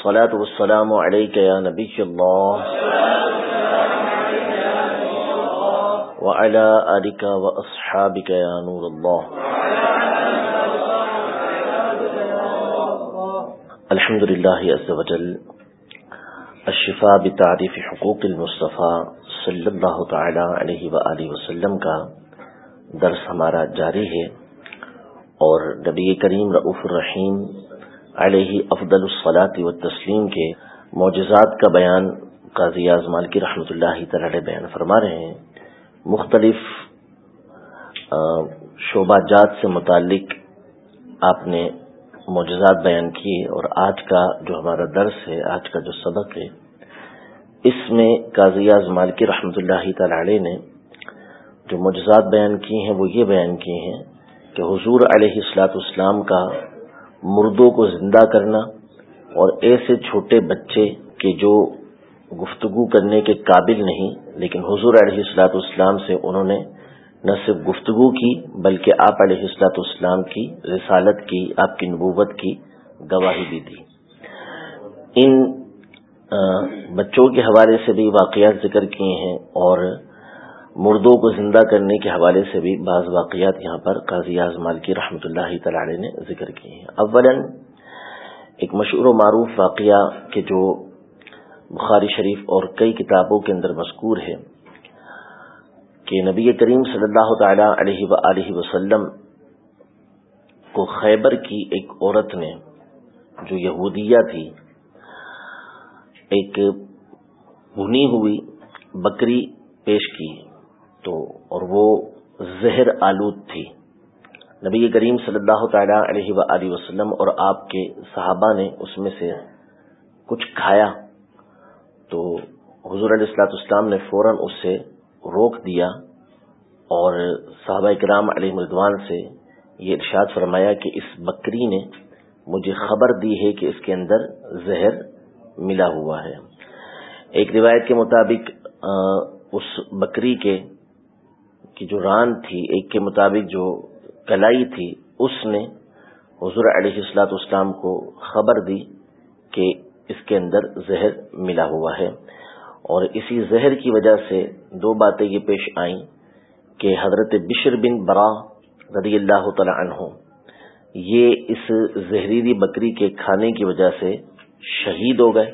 الصلاة والسلام عليك يا نبي الله. وعلى آلك وأصحابك يا نور الله. الحمد لله عز وجل. الشفاء بتعریف حقوق المصطفیٰ صلی اللہ تعالی علیہ وآلہ وسلم کا درس ہمارا جاری ہے. اور نبی کریم رعف الرحیم علیہ افضل الصلاۃ و تسلیم کے معجزات کا بیان قاضی اعظمال کی رحمۃ اللہ تعالی بیان فرما رہے ہیں۔ مختلف شعبہ جات سے متعلق آپ نے معجزات بیان کیے اور آج کا جو ہمارا درس ہے، آج کا جو سبق ہے، اس میں قاضی اعظمال کی رحمۃ اللہ تعالی نے جو معجزات بیان کیے ہیں، وہ یہ بیان کیے ہیں کہ حضور علیہ السلاط اسلام کا مردوں کو زندہ کرنا اور ایسے چھوٹے بچے کہ جو گفتگو کرنے کے قابل نہیں، لیکن حضور علیہ السلاط اسلام سے انہوں نے نہ صرف گفتگو کی، بلکہ آپ علیہ السلاط اسلام کی رسالت کی، آپ کی نبوت کی گواہی بھی دی۔ ان بچوں کے حوالے سے بھی واقعات ذکر کیے ہیں اور مردوں کو زندہ کرنے کے حوالے سے بھی بعض واقعات یہاں پر قاضی اعظمال کی رحمۃ اللہ تعالی نے ذکر کیے ہیں۔ اولا، ایک مشہور و معروف واقعہ کہ جو بخاری شریف اور کئی کتابوں کے اندر مذکور ہے کہ نبی کریم صلی اللہ تعالی علیہ و وسلم کو خیبر کی ایک عورت نے، جو یہودیہ تھی، ایک بھنی ہوئی بکری پیش کی۔ تو اور وہ زہر آلود تھی۔ نبی کریم صلی اللہ تعالی علیہ و وسلم اور آپ کے صحابہ نے اس میں سے کچھ کھایا تو حضور علیہ السلاط اسلام نے فوراً اس سے روک دیا اور صحابہ کرام علیہ مردوان سے یہ ارشاد فرمایا کہ اس بکری نے مجھے خبر دی ہے کہ اس کے اندر زہر ملا ہوا ہے۔ ایک روایت کے مطابق اس بکری کے کی جو ران تھی، ایک کے مطابق جو کلائی تھی، اس نے حضور علیہ السلاط اسلام کو خبر دی کہ اس کے اندر زہر ملا ہوا ہے۔ اور اسی زہر کی وجہ سے دو باتیں یہ پیش آئیں کہ حضرت بشر بن برا رضی اللہ تعالی عنہ، یہ اس زہریلی بکری کے کھانے کی وجہ سے شہید ہو گئے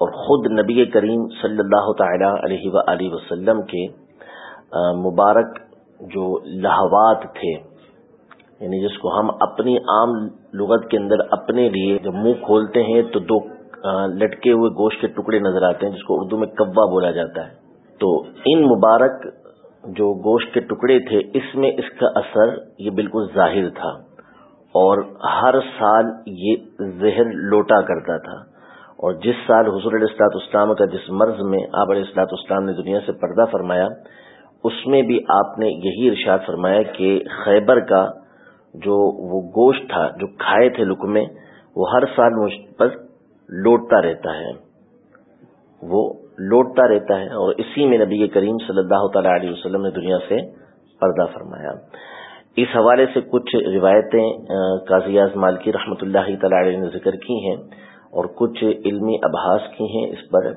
اور خود نبی کریم صلی اللہ تعالی علیہ و وسلم کے مبارک جو لہوات تھے یعنی جس کو ہم اپنی عام لغت کے اندر اپنے لیے جب منہ کھولتے ہیں تو دو لٹکے ہوئے گوشت کے ٹکڑے نظر آتے ہیں، جس کو اردو میں کوا بولا جاتا ہے۔ تو ان مبارک جو گوشت کے ٹکڑے تھے، اس میں اس کا اثر یہ بالکل ظاہر تھا۔ اور ہر سال یہ زہر لوٹا کرتا تھا۔ اور جس سال حضور علیہ السلاط اسلام کا جس مرض میں آپ علیہ السلاط اسلام نے دنیا سے پردہ فرمایا اس میں بھی آپ نے یہی ارشاد فرمایا کہ خیبر کا جو وہ گوشت تھا، جو کھائے تھے لکمے وہ ہر سال مجھ پر لوٹتا رہتا ہے۔ وہ لوٹتا رہتا ہے اور اسی میں نبی کریم صلی اللہ تعالی علیہ وسلم نے دنیا سے پردہ فرمایا۔ اس حوالے سے کچھ روایتیں قاضی اعظمال کی رحمۃ اللہ تعالی علیہ نے ذکر کی ہیں اور کچھ علمی ابحاس کی ہیں۔ اس پر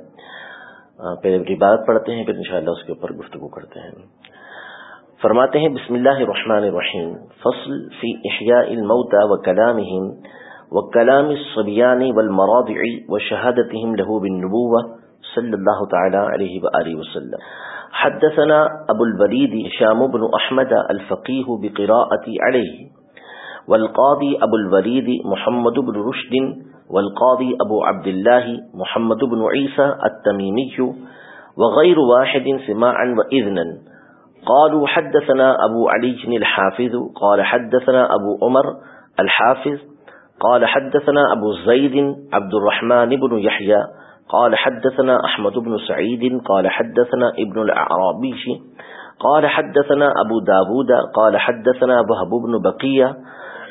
پہلے بات پڑھتے ہیں، پھر انشاءاللہ اس کے اوپر گفتگو کرتے ہیں۔ فرماتے ہیں، بسم اللہ الرحمن الرحیم۔ فصل فی احیاء الموتى وکلامهم وکلام الصبیان والمراضع وشهادتهم له بالنبوة صلی اللہ تعالی علیہ وآلہ وسلم حدثنا ابو الولید شام بن احمد الفقیح بقراءة علیہ، والقاضی ابو الولید محمد بن رشد والقاضي أبو عبد الله محمد بن عيسى التميمي وغير واحد سماعا وإذنا قالوا حدثنا أبو علي الحافظ، قال حدثنا أبو عمر الحافظ، قال حدثنا أبو زيد عبد الرحمن بن يحيى قال حدثنا احمد بن سعيد قال حدثنا ابن العرابيش قال حدثنا ابو داود، قال حدثنا وهب بن بقية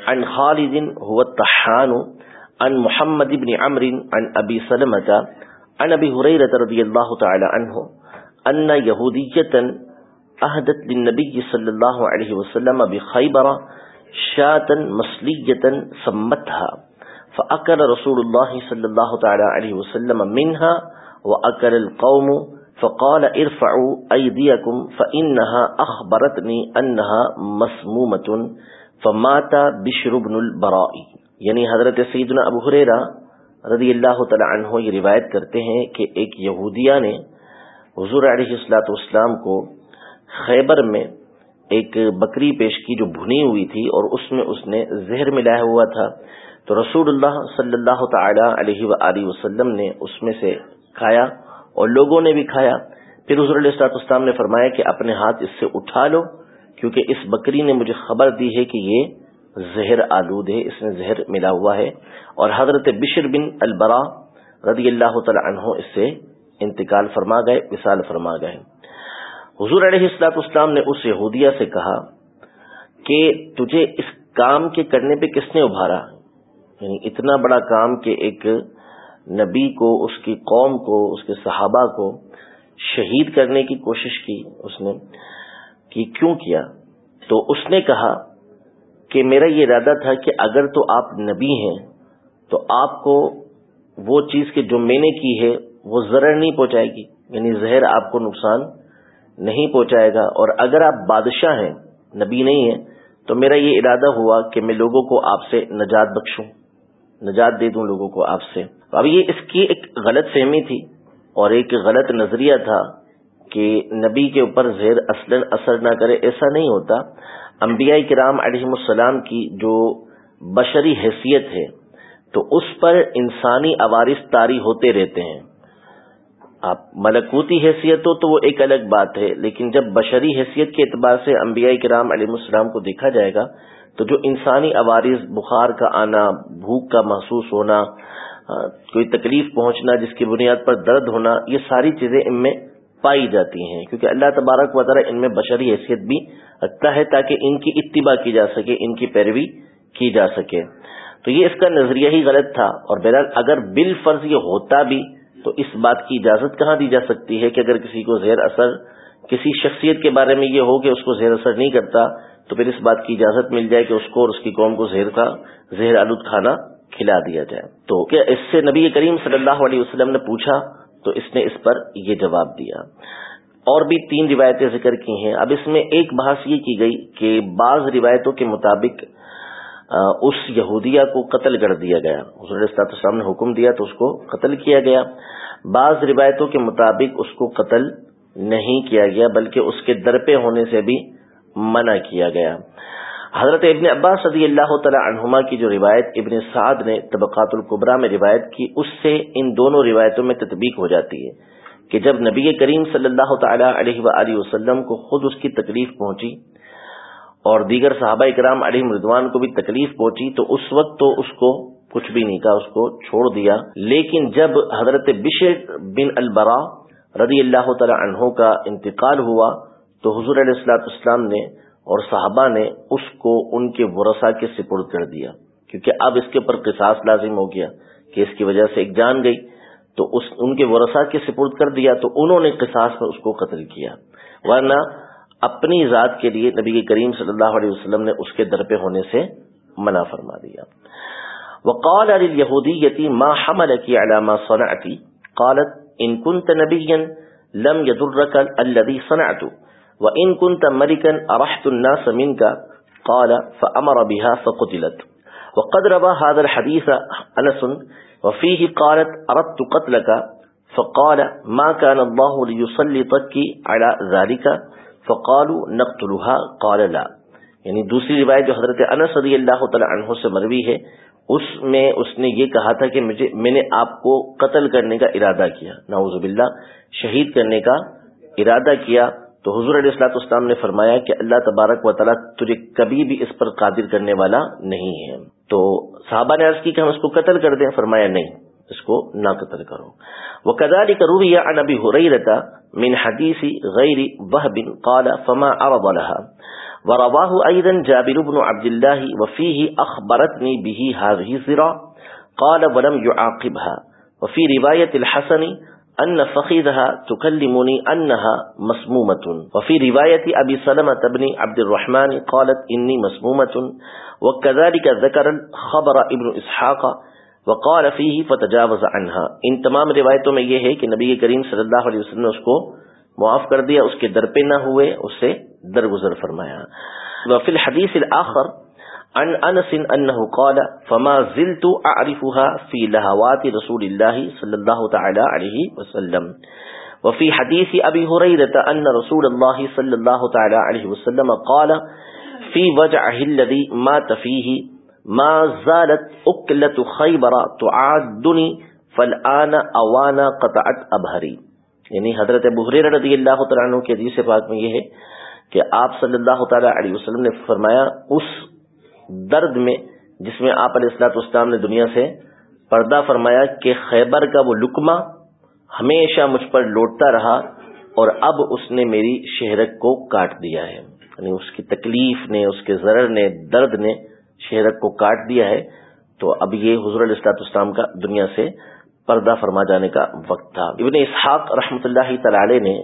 عن خالد، هو الطحان عن محمد بن عمرو عن ابي سلمة عن ابي هريرة رضي الله تعالى عنه ان يهودية اهدت للنبي صلى الله عليه وسلم بخيبر شاة مصلية سمتها فأكل رسول الله صلى الله تعالى عليه وسلم منها وأكل القوم فقال ارفعوا أيديكم فإنها أخبرتني أنها مسمومة فمات بشر بن البراء یعنی حضرت سیدنا ابو حریرہ رضی اللہ تعالی عنہ یہ روایت کرتے ہیں کہ ایک یہودیہ نے حضور علیہ السلاۃ والسلام کو خیبر میں ایک بکری پیش کی جو بھنی ہوئی تھی اور اس میں اس نے زہر ملایا ہوا تھا، تو رسول اللہ صلی اللہ تعالی علیہ و وسلم نے اس میں سے کھایا اور لوگوں نے بھی کھایا۔ پھر حضور علیہ السلاط اسلام نے فرمایا کہ اپنے ہاتھ اس سے اٹھا لو، کیونکہ اس بکری نے مجھے خبر دی ہے کہ یہ زہر آلود ہے، اس میں زہر ملا ہوا ہے۔ اور حضرت بشر بن البرا رضی اللہ تعالی عنہ اس سے انتقال فرما گئے، مثال فرما گئے۔ حضور علیہ السلاط اسلام نے اس یہودیہ سے کہا کہ تجھے اس کام کے کرنے پہ کس نے ابھارا؟ یعنی اتنا بڑا کام کہ ایک نبی کو، اس کی قوم کو، اس کے صحابہ کو شہید کرنے کی کوشش کی اس نے، کہ کیوں کیا؟ تو اس نے کہا کہ میرا یہ ارادہ تھا کہ اگر تو آپ نبی ہیں، تو آپ کو وہ چیز کہ جو میں نے کی ہے، وہ ضرر نہیں پہنچائے گی۔ یعنی زہر آپ کو نقصان نہیں پہنچائے گا۔ اور اگر آپ بادشاہ ہیں، نبی نہیں ہیں، تو میرا یہ ارادہ ہوا کہ میں لوگوں کو آپ سے نجات بخشوں۔ نجات دے دوں لوگوں کو آپ سے۔ اب یہ اس کی ایک غلط فہمی تھی اور ایک غلط نظریہ تھا۔ کہ نبی کے اوپر زہر اصل اثر نہ کرے، ایسا نہیں ہوتا۔ انبیاء کرام علیہ السلام کی جو بشری حیثیت ہے، تو اس پر انسانی عوارث تاری ہوتے رہتے ہیں۔ آپ ملکوتی حیثیت ہو تو وہ ایک الگ بات ہے، لیکن جب بشری حیثیت کے اعتبار سے انبیاء کرام علیہ السلام کو دیکھا جائے گا، تو جو انسانی عوارض، بخار کا آنا، بھوک کا محسوس ہونا کوئی تکلیف پہنچنا، جس کی بنیاد پر درد ہونا، یہ ساری چیزیں ان میں پائی جاتی ہیں، کیونکہ اللہ تبارک و تعالیٰ ان میں بشری حیثیت بھی رکھتا ہے تاکہ ان کی اتباع کی جا سکے، ان کی پیروی کی جا سکے۔ تو یہ اس کا نظریہ ہی غلط تھا۔ اور بہرحال اگر بال فرض یہ ہوتا بھی، تو اس بات کی اجازت کہاں دی جا سکتی ہے کہ اگر کسی کو زہر اثر، کسی شخصیت کے بارے میں یہ ہو کہ اس کو زہر اثر نہیں کرتا، تو پھر اس بات کی اجازت مل جائے کہ اس کو اور اس کی قوم کو زہر کا، زہر آلود کھانا کھلا دیا جائے۔ تو کیا اس سے نبی کریم صلی اللہ علیہ وسلم نے پوچھا تو اس نے اس پر یہ جواب دیا۔ اور بھی تین روایتیں ذکر کی ہیں۔ اب اس میں ایک بحث یہ کی گئی کہ بعض روایتوں کے مطابق اس یہودیہ کو قتل کر دیا گیا۔ حضور السلام نے حکم دیا تو اس کو قتل کیا گیا۔ بعض روایتوں کے مطابق اس کو قتل نہیں کیا گیا، بلکہ اس کے درپے ہونے سے بھی منع کیا گیا۔ حضرت ابن عباس صدی اللہ تعالی عنہما کی جو روایت ابن سعد نے طبقات القبرا میں روایت کی، اس سے ان دونوں روایتوں میں تطبیق ہو جاتی ہے کہ جب نبی کریم صلی اللہ تعالی علیہ و وسلم کو خود اس کی تکلیف پہنچی اور دیگر صحابہ کرام علیہ مردوان کو بھی تکلیف پہنچی، تو اس وقت تو اس کو کچھ بھی نہیں کہا اس کو چھوڑ دیا۔ لیکن جب حضرت بشر بن البرا رضی اللہ تعالی عنہ کا انتقال ہوا، تو حضور علیہ السلاط اسلام نے اور صحابہ نے اس کو ان کے ورثہ کے سپرد کر دیا، کیونکہ اب اس کے اوپر قصاص لازم ہو گیا کہ اس کی وجہ سے ایک جان گئی، تو اس ان کے ورثہ کے سپرد کر دیا تو انہوں نے قصاص میں اس کو قتل کیا۔ ورنہ اپنی ذات کے لیے نبی کریم صلی اللہ علیہ وسلم نے اس کے در پہ ہونے سے منع فرما دیا۔ وقال لليهودية ما حملك على ما صنعت؟ قالت، إن كنت نبيا لم يضرك الذي صنعت. وإن كنت ملكا أرحت الناس منك قال فأمر بها فقتلت. وقد ربى هذا الحديث أنس وفيه قالت أردت قتلك فقال ما كان الله ليسلطك على ذلك فقالوا نقتلها قال لا. یعنی دوسری روایت جو حضرت انس رضی اللہ تعالی عنہ سے مروی ہے، اس میں اس نے یہ کہا تھا کہ مجھے، میں نے آپ کو قتل کرنے کا ارادہ کیا، نعوذ باللہ، شہید کرنے کا ارادہ کیا تو حضور علیہ السلاط اسلام نے فرمایا کہ اللہ تبارک و تعالیٰ تجھے کبھی بھی اس پر قادر کرنے والا نہیں ہے۔ تو صحابہ نے عرض کی کہ ہم اس کو قتل کر دیں؟ فرمایا نہیں، اس کو نہ قتل کرو۔ وہ کداری کروی عن ابی حریرتا من حدیث غیر وهب قال فما عرض لها۔ ورواه ايضا جابر بن عبد الله وفيه اخبرتني به هذه الزرا قال ولم يعاقبها وفي روايه الحسن ان فخذها تكلمني انها مسمومه وفي روايه ابي سلمة بن عبد الرحمن قالت اني مسمومه وكذلك ذكر الخبر ابن اسحاق وقال فيه فتجاوز عنها. ان تمام روایتوں میں یہ ہے کہ نبی کریم صلی اللہ علیہ وسلم نے اس کو معاف کر دیا، اس کے در پہ نہ ہوئے اس سے درگزر فرمایا. وفي الحديث الاخر عن انس انه قال، فما زلت اعرفها في لهوات رسول الله صلى الله تعالى عليه وسلم. وفي حديث ابي هريره ان رسول الله صلى الله تعالى عليه وسلم قال في وجعه الذي مات فيه ما زالت اکلت خیبر تعادنی، فالآن اوانا قطعت ابہری. یعنی حضرت بحریر رضی اللہ تعالیٰ عنہ کے حدیث پاک میں یہ ہے کہ آپ صلی اللہ تعالیٰ علیہ وسلم نے فرمایا، اس درد میں، جس میں آپ علیہ السلاط اسلام نے دنیا سے پردہ فرمایا کہ خیبر کا وہ لکما ہمیشہ مجھ پر لوٹتا رہا اور اب اس نے میری شہرت کو کاٹ دیا ہے۔ یعنی اس کی تکلیف نے، اس کے ضرر نے، درد نے شہرت کو کاٹ دیا ہے۔ تو اب یہ حضور الاسلاط اسلام کا دنیا سے پردہ فرما جانے کا وقت تھا۔ ابن اسحاق رحمۃ اللہ تعالی نے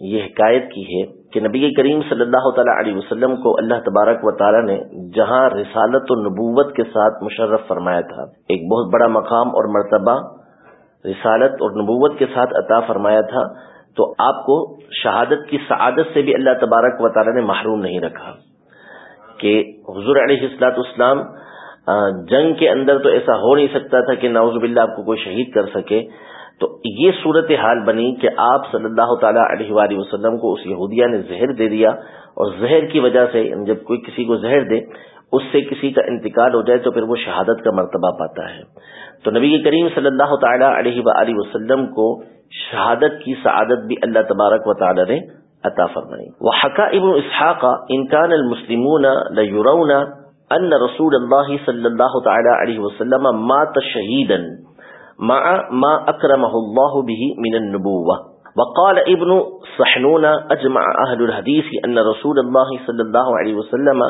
یہ حکایت کی ہے کہ نبی کریم صلی اللہ تعالی علیہ وسلم کو اللہ تبارک و تعالی نے جہاں رسالت و نبوت کے ساتھ مشرف فرمایا تھا، ایک بہت بڑا مقام اور مرتبہ رسالت اور نبوت کے ساتھ عطا فرمایا تھا، تو آپ کو شہادت کی سعادت سے بھی اللہ تبارک و تعالی نے محروم نہیں رکھا۔ کہ حضور علیہ السلاط اسلام جنگ کے اندر تو ایسا ہو نہیں سکتا تھا کہ ناوز باللہ آپ کو کوئی شہید کر سکے۔ تو یہ صورت حال بنی کہ آپ صلی اللہ تعالیٰ علیہ وآلہ وسلم کو اس یہودیہ نے زہر دے دیا اور زہر کی وجہ سے یعنی جب کوئی کسی کو زہر دے، اس سے کسی کا انتقال ہو جائے تو پھر وہ شہادت کا مرتبہ پاتا ہے۔ تو نبی کریم صلی اللہ تعالیٰ علیہ وآلہ وسلم کو شہادت کی سعادت بھی اللہ تبارک و تعالی نے عطا فرمائی۔ وحکا ابن اسحاق ان كان المسلمون ليرون ان رسول الله صلى الله تعالى عليه وسلم مات شهيدا مع ما اكرمه الله به من النبوه وقال ابن صحنون اجمع اهل الحديث ان رسول الله صلى الله عليه وسلم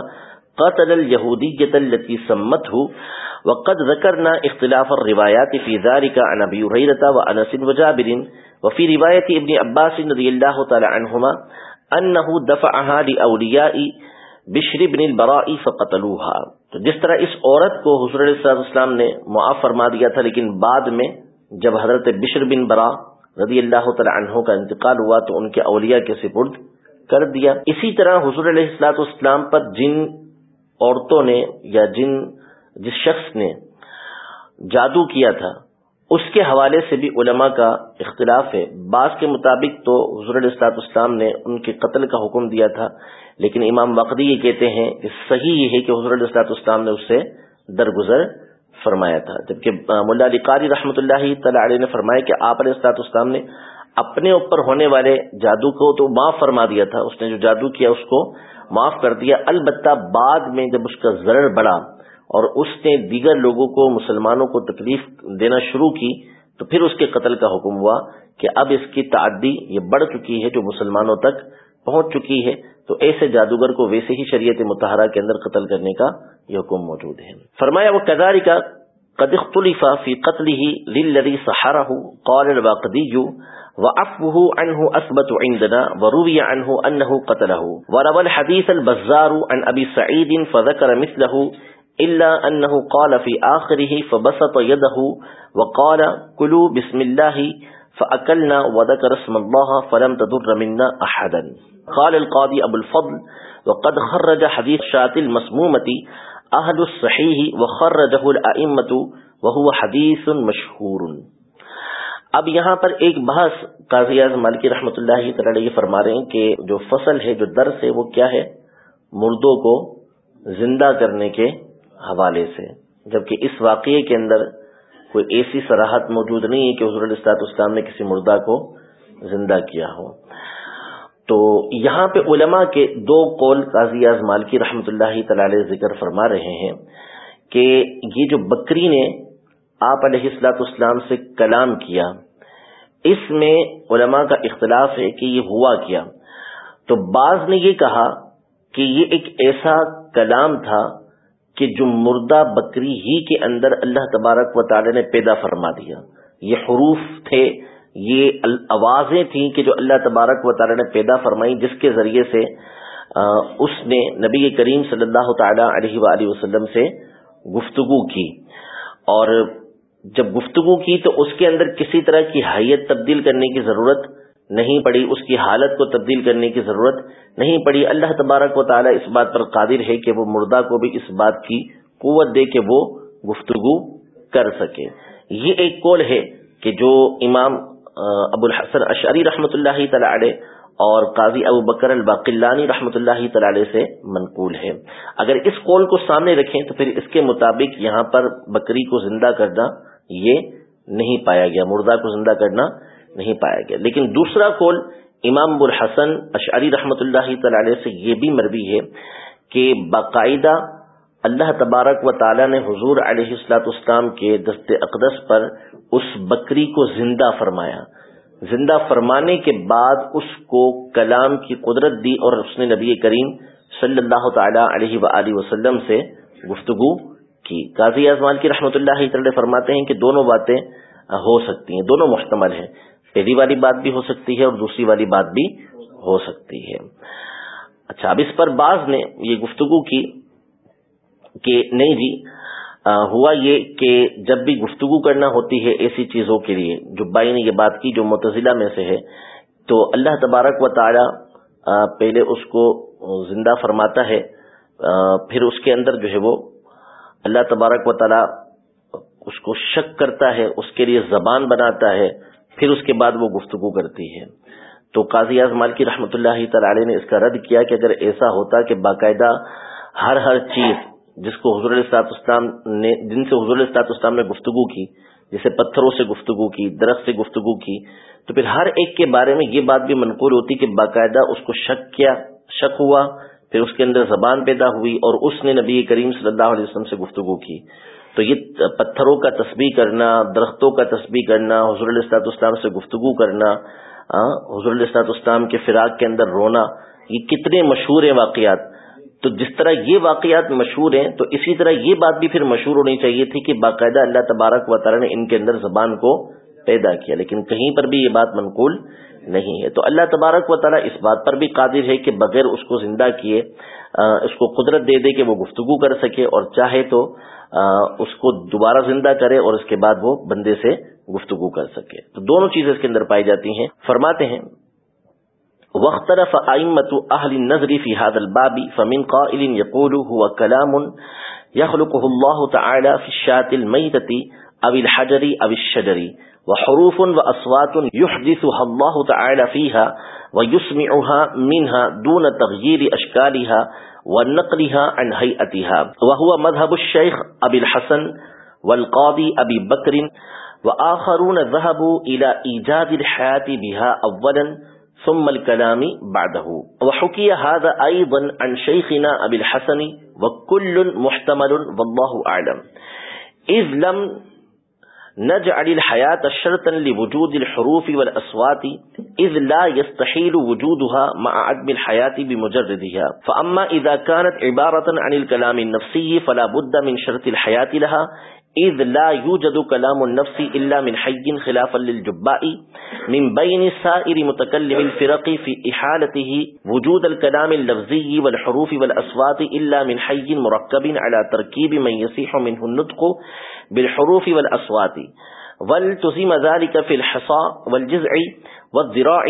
قتل اليهوديه التي سمته، وقد ذكرنا اختلاف الروايات في ذلك عن ابي هريره وانس وجابر. وفي روایت ابن عباس رضی اللہ تعالی عنہما انه دفعها لاولیاء بشر بن البراء فقتلوها. تو جس طرح اس عورت کو حضور علیہ السلام نے معاف فرما دیا تھا، لیکن بعد میں جب حضرت بشر بن برا رضی اللہ تعالی عنہ کا انتقال ہوا تو ان کے اولیاء کے سپرد کر دیا۔ اسی طرح حضور علیہ السلاط اسلام پر جن عورتوں نے یا جن جس شخص نے جادو کیا تھا، اس کے حوالے سے بھی علماء کا اختلاف ہے۔ بعض کے مطابق تو حضور الاسلاط اسلام نے ان کے قتل کا حکم دیا تھا۔ لیکن امام وقدی یہ کہتے ہیں کہ صحیح یہ ہے کہ حضور الاسلاط اسلام نے اس سے درگزر فرمایا تھا۔ جبکہ ملا علی قاری رحمۃ اللہ تعالی نے فرمایا کہ آپ علیہ السلاط اسلام نے اپنے اوپر ہونے والے جادو کو تو معاف فرما دیا تھا۔ اس نے جو جادو کیا اس کو معاف کر دیا۔ البتہ بعد میں جب اس کا ضرر بڑھا اور اس نے دیگر لوگوں کو، مسلمانوں کو تکلیف دینا شروع کی، تو پھر اس کے قتل کا حکم ہوا کہ اب اس کی تعدی یہ بڑھ چکی ہے جو مسلمانوں تک پہنچ چکی ہے۔ تو ایسے جادوگر کو ویسے ہی شریعت متحرہ کے اندر قتل کرنے کا یہ حکم موجود ہے۔ فرمایا وہ کداری کا قد اختلف في قتله للذي سحره قال الواقدي وعفوه عنه اثبت عندنا، وروي عنه انه قتله۔ وروى الحديث البزار عن ابي سعيد، فذكر مثله الا انه قال في اخره فبسط يده، وقال، كلوا بسم الله فاكلنا وذكر اسم الله فلم تضر منا احدا قال القاضي ابو الفضل، وقد خرج حديث شات المسمومه اهل الصحيح، وخرجه الائمه وهو حديث مشهور. اب یہاں پر ایک بحث قاضی اعظم مالکی رحمۃ اللہ تعالی یہ فرما رہے ہیں کہ جو فصل ہے، جو درس ہے، وہ کیا ہے؟ مردوں کو زندہ کرنے کے حوالے سے، جبکہ اس واقعے کے اندر کوئی ایسی سراہت موجود نہیں ہے کہ حضور الاسلاط اسلام نے کسی مردہ کو زندہ کیا ہو۔ تو یہاں پہ علماء کے دو قول قاضی اعظمال کی رحمت اللہ تعالی ذکر فرما رہے ہیں کہ یہ جو بکری نے آپ علیہ السلاط اسلام سے کلام کیا، اس میں علماء کا اختلاف ہے کہ یہ ہوا کیا۔ تو بعض نے یہ کہا کہ یہ ایک ایسا کلام تھا کہ جو مردہ بکری ہی کے اندر اللہ تبارک و تعالی نے پیدا فرما دیا۔ یہ حروف تھے، یہ آوازیں تھیں کہ جو اللہ تبارک و تعالی نے پیدا فرمائی، جس کے ذریعے سے اس نے نبی کریم صلی اللہ تعالی علیہ وآلہ وسلم سے گفتگو کی۔ اور جب گفتگو کی تو اس کے اندر کسی طرح کی حیت تبدیل کرنے کی ضرورت نہیں پڑی اس کی حالت کو تبدیل کرنے کی ضرورت، نہیں پڑی اللہ تبارک و تعالیٰ اس بات پر قادر ہے کہ وہ مردہ کو بھی اس بات کی قوت دے کہ وہ گفتگو کر سکے۔ یہ ایک کول ہے کہ جو امام ابو الحسن اشعری رحمۃ اللہ تعالی اور قاضی ابو بکر الباقلانی رحمۃ اللہ تعالی سے منقول ہے اگر اس قول کو سامنے رکھیں تو پھر اس کے مطابق یہاں پر بکری کو زندہ کرنا یہ نہیں پایا گیا، مردہ کو زندہ کرنا نہیں پایا گیا۔ لیکن دوسرا قول امام ابو الحسن اشعری رحمۃ اللہ تعالی سے یہ بھی مربی ہے کہ باقاعدہ اللہ تبارک و تعالی نے حضور علیہ السلاط اسلام کے دست اقدس پر اس بکری کو زندہ فرمایا۔ زندہ فرمانے کے بعد اس کو کلام کی قدرت دی اور اس نے نبی کریم صلی اللہ تعالی علیہ و وسلم سے گفتگو کی۔ قاضی اعظمان کی رحمۃ اللہ تعالی فرماتے ہیں کہ دونوں باتیں ہو سکتی ہیں، دونوں محتمل ہیں۔ پہلی والی بات بھی ہو سکتی ہے اور دوسری والی بات بھی ہو سکتی ہے۔ اچھا اب اس پر بعض نے یہ گفتگو کی کہ نہیں جی ہوا یہ کہ جب بھی گفتگو کرنا ہوتی ہے ایسی چیزوں کے لیے، جو بائی نے یہ بات کی جو متضلہ میں سے ہے، تو اللہ تبارک و تعالی پہلے اس کو زندہ فرماتا ہے پھر اس کے اندر جو ہے وہ اللہ تبارک و تعالی اس کو شک کرتا ہے، اس کے لیے زبان بناتا ہے پھر اس کے بعد وہ گفتگو کرتی ہے تو قاضی اعظمال کی رحمۃ اللہ تعالی نے اس کا رد کیا کہ اگر ایسا ہوتا کہ باقاعدہ ہر ہر چیز جس کو حضور السلاط اسلام نے، جن سے حضور السلاط اسلام نے گفتگو کی، جیسے پتھروں سے گفتگو کی، درخت سے گفتگو کی، تو پھر ہر ایک کے بارے میں یہ بات بھی منقول ہوتی کہ باقاعدہ اس کو شک کیا، شک ہوا، پھر اس کے اندر زبان پیدا ہوئی اور اس نے نبی کریم صلی اللہ علیہ وسلم سے گفتگو کی۔ تو یہ پتھروں کا تسبیح کرنا، درختوں کا تسبیح کرنا، حضور السلاط اسلام سے گفتگو کرنا حضور السلاط اسلام کے فراق کے اندر رونا، یہ کتنے مشہور ہیں واقعات۔ تو جس طرح یہ واقعات مشہور ہیں، تو اسی طرح یہ بات بھی پھر مشہور ہونی چاہیے تھی کہ باقاعدہ اللہ تبارک و تعالیٰ نے ان کے اندر زبان کو پیدا کیا، لیکن کہیں پر بھی یہ بات منقول نہیں ہے۔ تو اللہ تبارک و تعالیٰ اس بات پر بھی قادر ہے کہ بغیر اس کو زندہ کیے۔ اس کو قدرت دے دے کہ وہ گفتگو کر سکے اور چاہے تو اس کو دوبارہ زندہ کرے اور اس کے بعد وہ بندے سے گفتگو کر سکے۔ تو دونوں چیزیں اس کے اندر پائی جاتی ہیں۔ فرماتے ہیں وخترف آئمت اہل نظری فی هذا الباب، فمن قائل يقول هو كلام يخلقه الله تعالى في الشات الميتة او الحجر او الشجر۔ وحروف واصوات يحدثها الله تعالى فيها ويسمعها منها دون تغيير اشكالها ونقلها عن هيئتها. وهو مذهب الشيخ أبي الحسن والقاضي أبي بكر، وآخرون ذهبوا إلى إيجاد الحياة بها أولا ثم الكلام بعده. وحكي هذا أيضا عن شيخنا أبي الحسن، وكل محتمل والله أعلم. إذ لم نجعل الحياة شرطا لوجود الحروف والأصوات إذ لا يستحيل وجودها مع عدم الحياة بمجردها. فأما إذا كانت عبارة عن الكلام النفسي فلا بد من شرط الحياة لها، إذ لا يوجد كلام النفس إلا من حي خلافا للجباء، من بين سائر متكلم الفرق في إحالته وجود الكلام اللفظي والحروف والأصوات إلا من حي مركب على تركيب من يسيح منه النطق بالحروف والأصوات. والتزم ذلك في الحصى والجزع والذراع.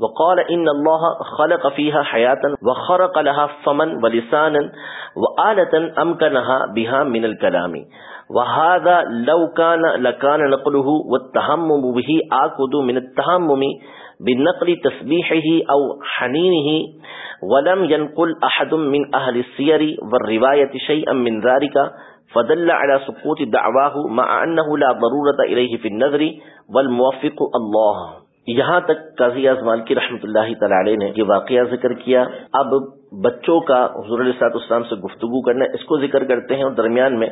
وقال إن الله خلق فيها حياة وخرق لها فمن ولسانا وآلة أمكنها بها من الكلام. وهذا لو كان لكان نقله والتهمم به آكد من التهمم بالنقل تسبيحه أو حنينه. ولم ينقل أحد من أهل السير والرواية شيئا من ذلك. فدل على سقوط دعواه مع أنه لا ضرورة إليه في النظر والموفق الله. یہاں تک قاضی اعظمان کی رحمت اللہ تعالی نے یہ واقعہ ذکر کیا۔ اب بچوں کا حضور علیہ اسلام سے گفتگو کرنا، اس کو ذکر کرتے ہیں اور درمیان میں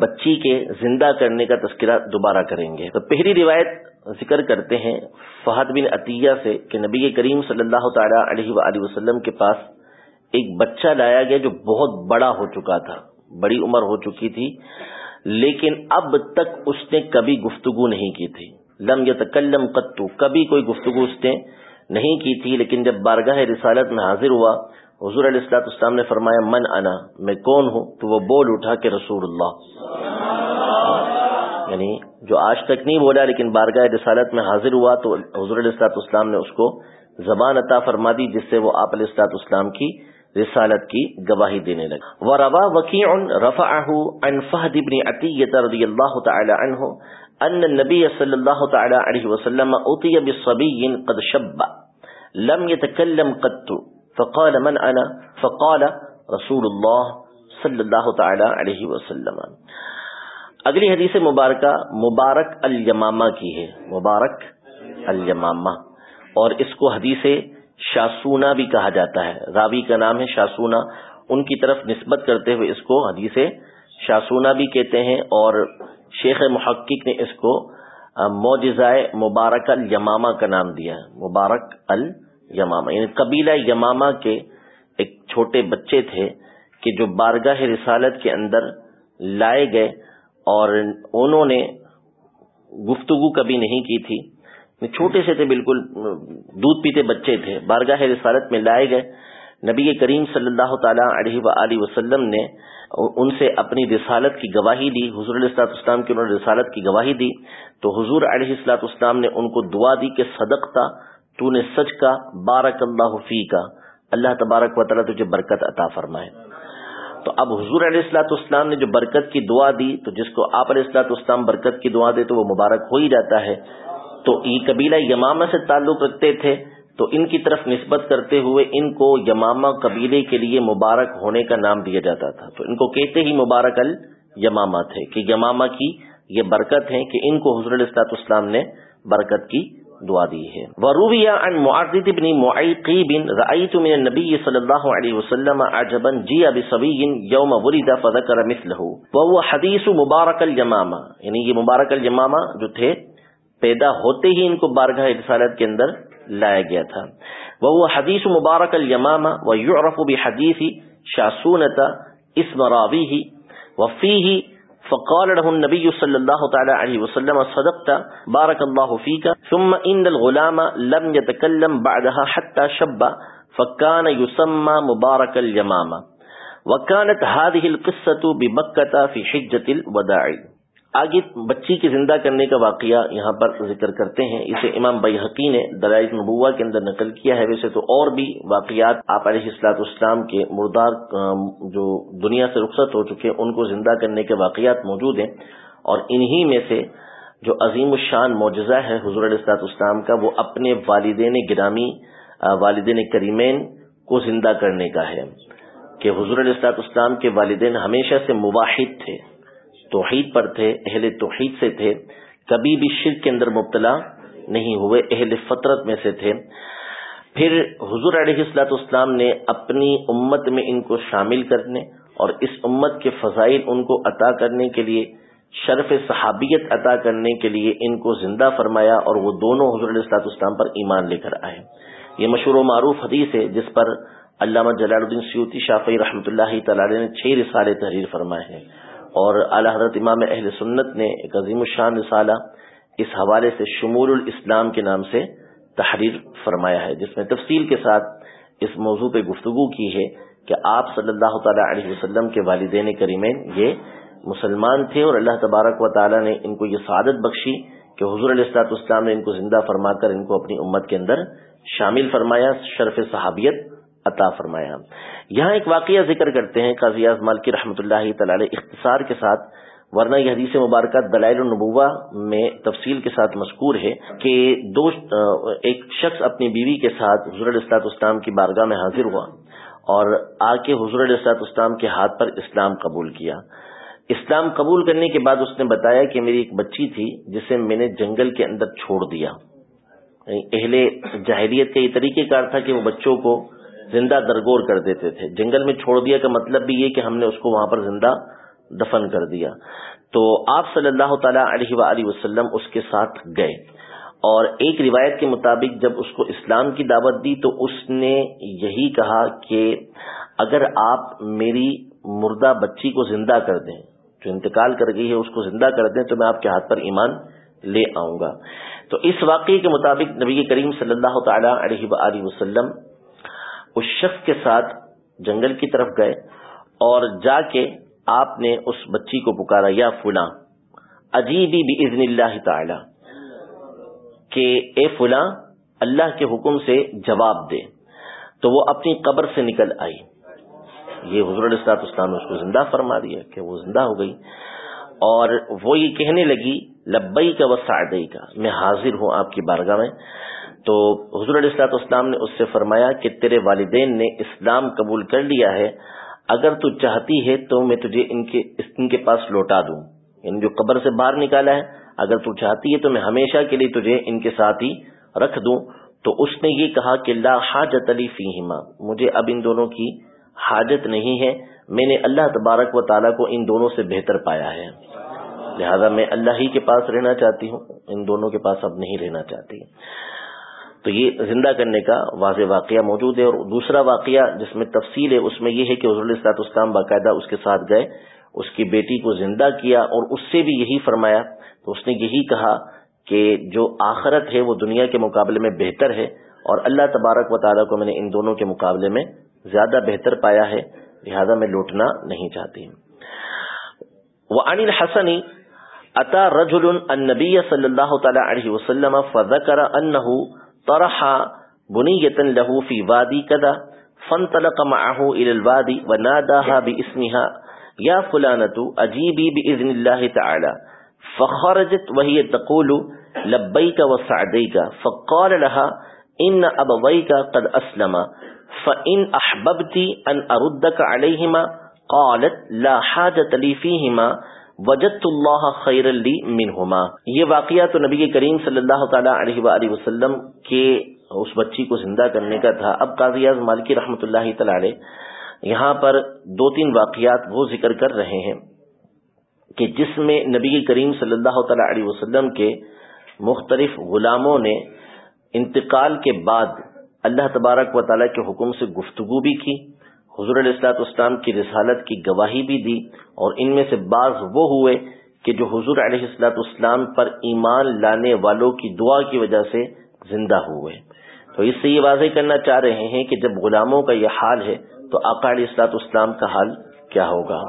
بچی کے زندہ کرنے کا تذکرہ دوبارہ کریں گے۔ تو پہلی روایت ذکر کرتے ہیں فہد بن عطیہ سے کہ نبی کریم صلی اللہ تعالی علیہ وآلہ وسلم کے پاس ایک بچہ لایا گیا جو بہت بڑا ہو چکا تھا۔ بڑی عمر ہو چکی تھی، لیکن اب تک اس نے کبھی گفتگو نہیں کی تھی۔ لم یتکلم قطو کبھی کوئی گفتگو اس نے نہیں کی تھی، لیکن جب بارگاہ رسالت میں حاضر ہوا، حضور علیہ السلاط اسلام نے فرمایا، من انا، میں کون ہوں؟ تو وہ بول اٹھا کہ رسول اللہ۔ یعنی جو آج تک نہیں بولا، لیکن بارگاہ رسالت میں حاضر ہوا، تو حضور علیہ السلاط اسلام نے اس کو زبان عطا فرما دی، جس سے وہ آپ علیہ السلاط اسلام کی رسالت کی گواہی دینے لگا۔ وروا وکیع رفعه عن فهد بن عطیہ رضی اللہ تعالی عنہ ان النبی صلی اللہ تعالی علیہ وسلم اطی بصبی قد شب، لم يتكلم قط فقال من انا فقال رسول اللہ صلی اللہ تعالی علیہ وسلم۔ اگلی حدیث مبارکہ مبارک الیمامہ کی ہے، مبارک الیمامہ، اور اس کو حدیث شاسونا بھی کہا جاتا ہے۔ راوی کا نام ہے شاسونا۔ ان کی طرف نسبت کرتے ہوئے اس کو حدیث شاسونا بھی کہتے ہیں اور شیخ محقق نے اس کو موجزائے مبارک المامہ کا نام دیا ہے۔ مبارک المامہ یعنی قبیلہ یمامہ کے ایک چھوٹے بچے تھے کہ جو بارگاہ رسالت کے اندر لائے گئے اور انہوں نے گفتگو کبھی نہیں کی تھی۔ چھوٹے سے تھے، بالکل، دودھ پیتے بچے تھے۔ بارگاہ رسالت میں لائے گئے۔ نبی کریم صلی اللہ تعالی علیہ و وسلم نے ان سے اپنی رسالت کی گواہی دی۔ حضور علیہ السلاط اسلام کی انہوں نے رسالت کی گواہی دی۔ تو حضور علیہ السلاط اسلام نے ان کو دعا دی کہ صدق تھا تو نے سچ کا بارک اللہ فی کا۔ اللہ تبارک و تعالیٰ تجھے برکت عطا فرمائے۔ تو اب حضور علیہ السلاط اسلام نے جو برکت کی دعا دی، تو جس کو آپ علیہ السلاط اسلام برکت کی دعا دے تو وہ مبارک ہو ہی جاتا ہے۔ تو یہ قبیلہ یمامہ سے تعلق رکھتے تھے، تو ان کی طرف نسبت کرتے ہوئے ان کو یمامہ قبیلے کے لیے مبارک ہونے کا نام دیا جاتا تھا۔ تو ان کو کہتے ہی مبارک ال یمامہ تھے کہ یمامہ کی یہ برکت ہے کہ ان کو حضر السلاط اسلام نے برکت کی دعا دی ہے۔ ورویہ عن معرض بن معیقیب رأیت من النبی صلی اللہ علیہ وسلم عجبا جی بصبی یوم ورد فذکر مثلہ وهو حدیث مبارک الیمامہ یعنی یہ مبارک الیمامہ جو تھے پیدا ہوتے ہی ان کو بارگاہ رسالت کے اندر لایا گیا تھا۔ وہ حدیث مبارک المامہ و یورف بھی حدیث شاسونتا اسم راوی ہی وفی ہی فقال له النبي صلى الله تعالى عليه وسلم صدقت بارك الله فيك ثم إن الغلام لم يتكلم بعدها حتى شب فكان يسمى مبارك اليمامة وكانت هذه القصة بمكة في حجة الوداع آگے بچی کی زندہ کرنے کا واقعہ یہاں پر ذکر کرتے ہیں۔ اسے امام بحقی نے درائز نبوا کے اندر نقل کیا ہے۔ ویسے تو اور بھی واقعات آپ علیہ السلاط اسلام کے مردار جو دنیا سے رخصت ہو چکے ان کو زندہ کرنے کے واقعات موجود ہیں۔ اور انہی میں سے جو عظیم الشان معجزہ ہے حضور علیہ السلاط اسلام کا، وہ اپنے والدین گرامی والدین کریمین کو زندہ کرنے کا ہے۔ کہ حضور علیہ السلاط اسلام کے والدین ہمیشہ سے مواحد تھے۔ توحید پر تھے، اہل توحید سے تھے، کبھی بھی شرک کے اندر مبتلا نہیں ہوئے، اہل فطرت میں سے تھے۔ پھر حضور علیہ السلاط اسلام نے اپنی امت میں ان کو شامل کرنے اور اس امت کے فضائل ان کو عطا کرنے کے لیے، شرف صحابیت عطا کرنے کے لیے ان کو زندہ فرمایا اور وہ دونوں حضور علیہ السلاط اسلام پر ایمان لے کر آئے۔ یہ مشہور و معروف حدیث ہے، جس پر علامہ جلال الدین سیوتی شافی رحمۃ اللہ تعالی نے چھ رسالے تحریر فرمائے ہیں۔ اور اعلی حضرت امام اہل سنت نے ایک عظیم الشان رسالہ اس حوالے سے شمول الاسلام کے نام سے تحریر فرمایا ہے، جس میں تفصیل کے ساتھ اس موضوع پہ گفتگو کی ہے کہ آپ صلی اللہ تعالی علیہ وسلم کے والدین کریمین یہ مسلمان تھے اور اللہ تبارک و تعالی نے ان کو یہ سعادت بخشی کہ حضور علیہ السلاط اسلام نے ان کو زندہ فرما کر ان کو اپنی امت کے اندر شامل فرمایا، شرف صحابیت عطا فرمایا یہاں ایک واقعہ ذکر کرتے ہیں، قاضی اعظم کی رحمۃ اللہ تعالی اختصار کے ساتھ، ورنہ یہ حدیث مبارکہ دلائل النبوہ میں تفصیل کے ساتھ مذکور ہے کہ دو ایک شخص اپنی بیوی کے ساتھ حضور الاسلاط اسلام کی بارگاہ میں حاضر ہوا اور آ کے حضور الاسلاط اسلام کے ہاتھ پر اسلام قبول کیا۔ اسلام قبول کرنے کے بعد اس نے بتایا کہ میری ایک بچی تھی جسے میں نے جنگل کے اندر چھوڑ دیا۔ یعنی اہل جاہلیت کا یہ طریقہ کار تھا کہ وہ بچوں کو زندہ درگور کر دیتے تھے۔ جنگل میں چھوڑ دیا کا مطلب بھی یہ کہ ہم نے اس کو وہاں پر زندہ دفن کر دیا۔ تو آپ صلی اللہ تعالی علیہ وآلہ وسلم اس کے ساتھ گئے۔ اور ایک روایت کے مطابق جب اس کو اسلام کی دعوت دی تو اس نے یہی کہا کہ اگر آپ میری مردہ بچی کو زندہ کر دیں، جو انتقال کر گئی ہے اس کو زندہ کر دیں تو میں آپ کے ہاتھ پر ایمان لے آؤں گا۔ تو اس واقعے کے مطابق نبی کریم صلی اللہ تعالی علیہ وآلہ وسلم اس شخص کے ساتھ جنگل کی طرف گئے اور جا کے آپ نے اس بچی کو پکارا، یا فلاں عجیبی بھی اللہ تعالی، کہ اے فلاں، اللہ کے حکم سے جواب دے۔ تو وہ اپنی قبر سے نکل آئی۔ یہ حضور السلاط اسلام نے اس کو زندہ فرما دیا کہ وہ زندہ ہو گئی۔ اور وہ یہ کہنے لگی لبئی کا و سعدئی کا میں حاضر ہوں آپ کی بارگاہ میں۔ تو حضور علیہ السلاط اسلام نے اس سے فرمایا کہ تیرے والدین نے اسلام قبول کر لیا ہے، اگر تو چاہتی ہے تو میں تجھے ان کے ان کے پاس لوٹا دوں۔ ان یعنی جو قبر سے باہر نکالا ہے، اگر تو چاہتی ہے تو میں ہمیشہ کے لیے تجھے ان کے ساتھ ہی رکھ دوں۔ تو اس نے یہ کہا کہ لا حاجت علی فیہما، مجھے اب ان دونوں کی حاجت نہیں ہے۔ میں نے اللہ تبارک و تعالیٰ کو ان دونوں سے بہتر پایا ہے۔ لہذا میں اللہ ہی کے پاس رہنا چاہتی ہوں، ان دونوں کے پاس اب نہیں رہنا چاہتی۔ تو یہ زندہ کرنے کا واضح واقعہ موجود ہے اور دوسرا واقعہ جس میں تفصیل ہے، اس میں یہ ہے کہ حضر السلاط اسلام باقاعدہ اس کے ساتھ گئے، اس کی بیٹی کو زندہ کیا اور اس سے بھی یہی فرمایا، تو اس نے یہی کہا کہ جو آخرت ہے وہ دنیا کے مقابلے میں بہتر ہے اور اللہ تبارک و تعالیٰ کو میں نے ان دونوں کے مقابلے میں زیادہ بہتر پایا ہے، لہذا میں لوٹنا نہیں چاہتی وہ انل حسنی اتا رجل النبی صلی اللہ تعالی علیہ وسلم فذکر انه طرح بنية له في وادي كذا فانطلق معه إلى الوادي وناداها باسمها يا فلانة أجيبي بإذن الله تعالى فخرجت وهي تقول لبيك وسعديك فقال لها إن أبويك قد أسلم فإن أحببت أن أردك عليهما قالت، لا حاجة لي فيهما وجدت اللہ خیر لی منہما۔ یہ واقعہ تو نبی کریم صلی اللہ تعالی علیہ وآلہ وسلم کے اس بچی کو زندہ کرنے کا تھا۔ اب قاضی اعظم مالکی رحمۃ اللہ تعالی یہاں پر دو تین واقعات وہ ذکر کر رہے ہیں کہ جس میں نبی کریم صلی اللہ تعالی علیہ وسلم کے مختلف غلاموں نے انتقال کے بعد اللہ تبارک و تعالیٰ کے حکم سے گفتگو بھی کی۔ حضور علیہ السلاط اسلام کی رسالت کی گواہی بھی دی اور ان میں سے بعض وہ ہوئے کہ جو حضور علیہ السلاط اسلام پر ایمان لانے والوں کی دعا کی وجہ سے زندہ ہوئے۔ تو اس سے یہ واضح کرنا چاہ رہے ہیں کہ جب غلاموں کا یہ حال ہے تو آقا علیہ السلاط اسلام کا حال کیا ہوگا۔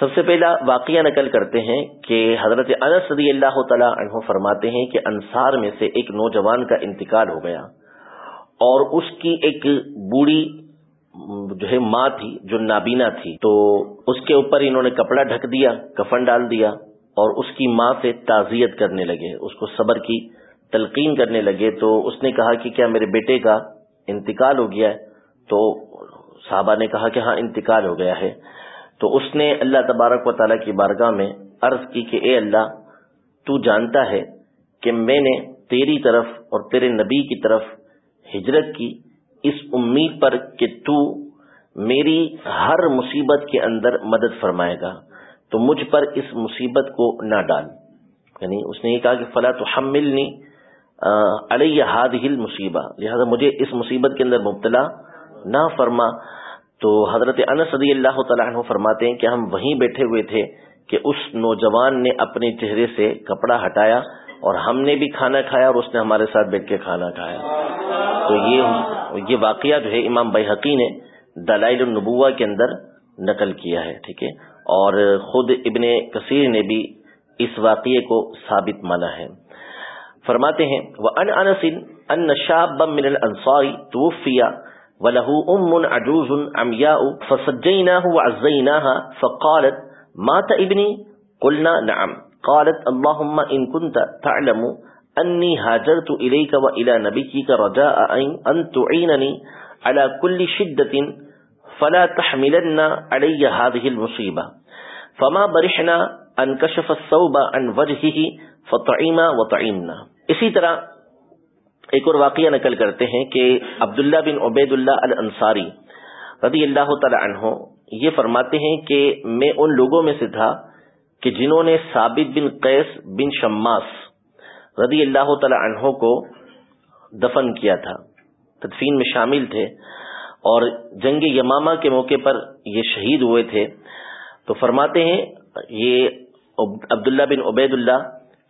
سب سے پہلا واقعہ نقل کرتے ہیں کہ حضرت انس رضی اللہ تعالی عنہ فرماتے ہیں کہ انصار میں سے ایک نوجوان کا انتقال ہو گیا اور اس کی ایک بوڑھی جو ہے ماں تھی، جو نابینا تھی، تو اس کے اوپر انہوں نے کپڑا ڈھک دیا، کفن ڈال دیا اور اس کی ماں سے تعزیت کرنے لگے، اس کو صبر کی تلقین کرنے لگے۔ تو اس نے کہا کہ کیا میرے بیٹے کا انتقال ہو گیا ہے؟ تو صحابہ نے کہا کہ ہاں انتقال ہو گیا ہے۔ تو اس نے اللہ تبارک و تعالیٰ کی بارگاہ میں عرض کی کہ اے اللہ، تو جانتا ہے کہ میں نے تیری طرف اور تیرے نبی کی طرف ہجرت کی اس امید پر کہ تو میری ہر مصیبت کے اندر مدد فرمائے گا۔ تو مجھ پر اس مصیبت کو نہ ڈال۔ یعنی اس نے یہ کہا کہ فلاں تو ہم ملنی علیہ ہاد ہل مصیبہ لہٰذا مجھے اس مصیبت کے اندر مبتلا نہ فرما۔ تو حضرت انس رضی اللہ تعالیٰ عنہ فرماتے ہیں کہ ہم وہیں بیٹھے ہوئے تھے کہ اس نوجوان نے اپنے چہرے سے کپڑا ہٹایا اور ہم نے بھی کھانا کھایا اور اس نے ہمارے ساتھ بیٹھ کے کھانا کھایا۔ تو یہ یہ واقعہ جو ہے امام بحقی نے دلائل النبوہ کے اندر نقل کیا ہے، ٹھیک ہے؟ اور خود ابن کثیر نے بھی اس واقعے کو ثابت مانا ہے۔ فرماتے ہیں وہ ان انس ان شاب من الانصار توفیا وله ام عجوز عمياء فسجيناه وعزيناها فقالت مات ابني قلنا، نعم قالت، اللهم ان كنت تعلم انی حاجرت الیک و الی نبیک رجاء ان تعیننی على كل شدت فلا تحملن علی هذه المصیبہ فما برحنا ان کشف الثوب عن وجهه فطعیما وطعیمنا اسی طرح ایک اور واقعہ نقل کرتے ہیں کہ عبداللہ بن عبید اللہ الانصاری رضی اللہ تعالی عنہ یہ فرماتے ہیں کہ میں ان لوگوں میں سے تھا کہ جنہوں نے ثابت بن قیس بن شماس رضی اللہ تعالی عنہ کو دفن کیا تھا۔ تدفین میں شامل تھے۔ اور جنگ یمامہ کے موقع پر یہ شہید ہوئے تھے۔ تو فرماتے ہیں، یہ عبداللہ بن عبید اللہ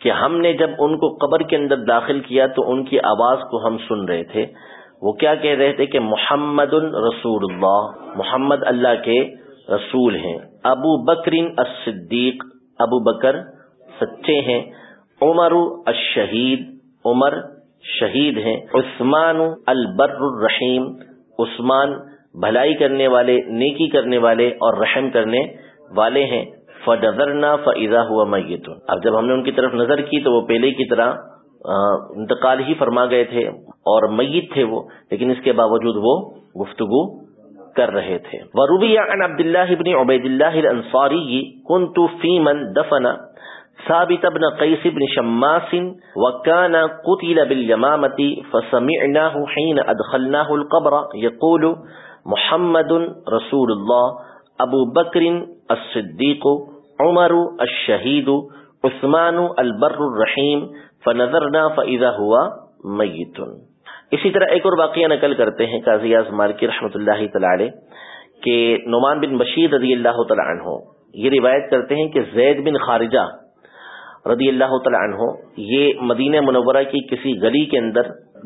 کہ ہم نے جب ان کو قبر کے اندر داخل کیا تو ان کی آواز کو ہم سن رہے تھے۔ وہ کیا کہہ رہے تھے کہ محمد رسول اللہ محمد اللہ کے رسول ہیں۔ ابو بکرین الصدیق، ابو بکر سچے ہیں۔ عمر الشہید، عمر شہید ہیں، عثمان البر الرحیم، عثمان بھلائی کرنے والے، نیکی کرنے والے اور رحم کرنے والے ہیں۔ فڈرنا فضا ہوا میت اب جب ہم نے ان کی طرف نظر کی تو وہ پہلے کی طرح انتقال ہی فرما گئے تھے اور میت تھے وہ، لیکن اس کے باوجود وہ گفتگو کر رہے تھے۔ وروبی عن عبد الله بن عبید اللہ الانصاری كنت في من دفن ثابت بن قیس بن شماس وكان قتل بالجمامة فسمعناه حين ادخلناه القبر. يقول محمد رسول الله ابو بکر الصدیق، عمر الشہید، عثمان البر الرحیم، فنظرنا فاذا هو میت. اسی طرح ایک اور واقعہ نقل کرتے ہیں قاضی مالکی رحمۃ اللہ تعالی کہ نعمان بن بشیر رضی اللہ تعالی عنہ، یہ روایت کرتے ہیں کہ زید بن خارجہ رضی اللہ تعالی عنہ، یہ مدینہ منورہ کی کسی گلی کے اندر